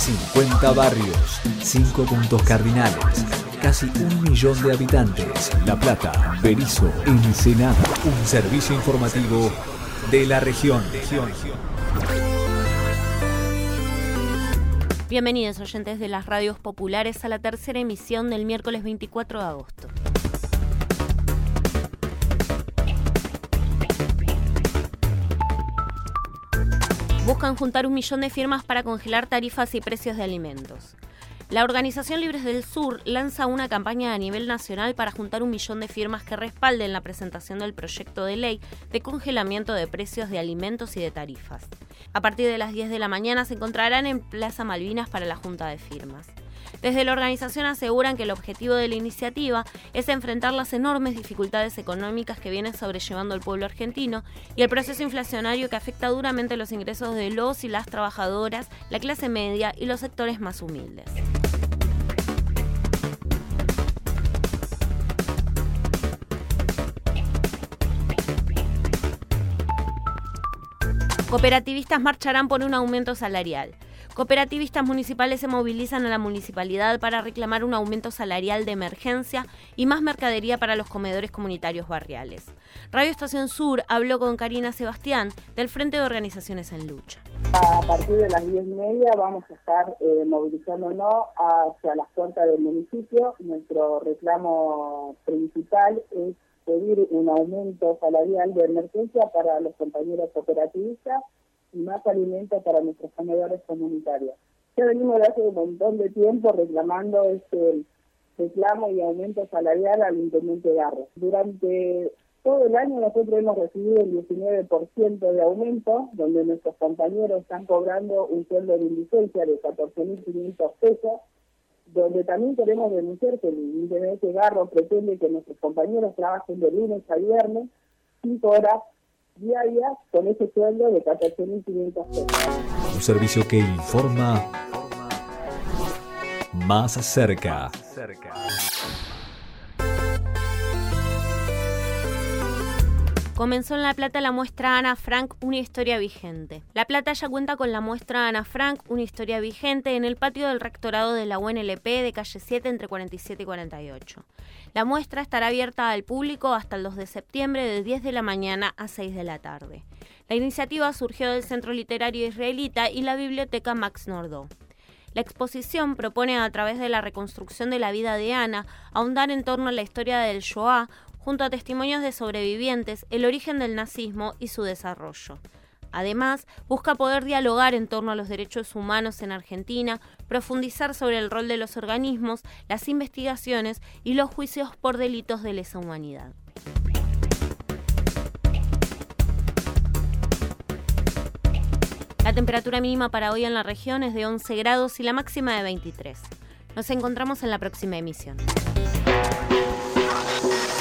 50 barrios, 5 puntos cardinales, casi un millón de habitantes. La Plata, Berizo, Ensenada. Un servicio informativo de la región. Bienvenidos oyentes de las radios populares a la tercera emisión del miércoles 24 de agosto. Buscan juntar un millón de firmas para congelar tarifas y precios de alimentos. La Organización Libres del Sur lanza una campaña a nivel nacional para juntar un millón de firmas que respalden la presentación del proyecto de ley de congelamiento de precios de alimentos y de tarifas. A partir de las 10 de la mañana se encontrarán en Plaza Malvinas para la junta de firmas. Desde la organización aseguran que el objetivo de la iniciativa es enfrentar las enormes dificultades económicas que viene sobrellevando el pueblo argentino y el proceso inflacionario que afecta duramente los ingresos de los y las trabajadoras, la clase media y los sectores más humildes. Cooperativistas marcharán por un aumento salarial. Cooperativistas municipales se movilizan a la municipalidad para reclamar un aumento salarial de emergencia y más mercadería para los comedores comunitarios barriales. Radio Estación Sur habló con Karina Sebastián del Frente de Organizaciones en Lucha. A partir de las 10 y media vamos a estar eh, movilizándonos hacia las puertas del municipio. Nuestro reclamo principal es pedir un aumento salarial de emergencia para los compañeros cooperativistas y más alimentos para nuestros comedores comunitarios. Ya venimos hace un montón de tiempo reclamando este reclamo y aumento salarial al intendente Garro. Durante todo el año nosotros hemos recibido el 19% de aumento, donde nuestros compañeros están cobrando un sueldo de indigencia de 14.500 pesos, donde también queremos denunciar que el intendente Garro pretende que nuestros compañeros trabajen de lunes a viernes, cinco horas diarias con ese sueldo de 14.500 pesos. Un servicio que informa más cerca. Comenzó en La Plata la muestra Ana Frank, una historia vigente. La Plata ya cuenta con la muestra Ana Frank, una historia vigente, en el patio del rectorado de la UNLP de calle 7 entre 47 y 48. La muestra estará abierta al público hasta el 2 de septiembre de 10 de la mañana a 6 de la tarde. La iniciativa surgió del Centro Literario Israelita y la Biblioteca Max Nordau. La exposición propone a través de la reconstrucción de la vida de Ana ahondar en torno a la historia del Shoah, junto a testimonios de sobrevivientes, el origen del nazismo y su desarrollo. Además, busca poder dialogar en torno a los derechos humanos en Argentina, profundizar sobre el rol de los organismos, las investigaciones y los juicios por delitos de lesa humanidad. La temperatura mínima para hoy en la región es de 11 grados y la máxima de 23. Nos encontramos en la próxima emisión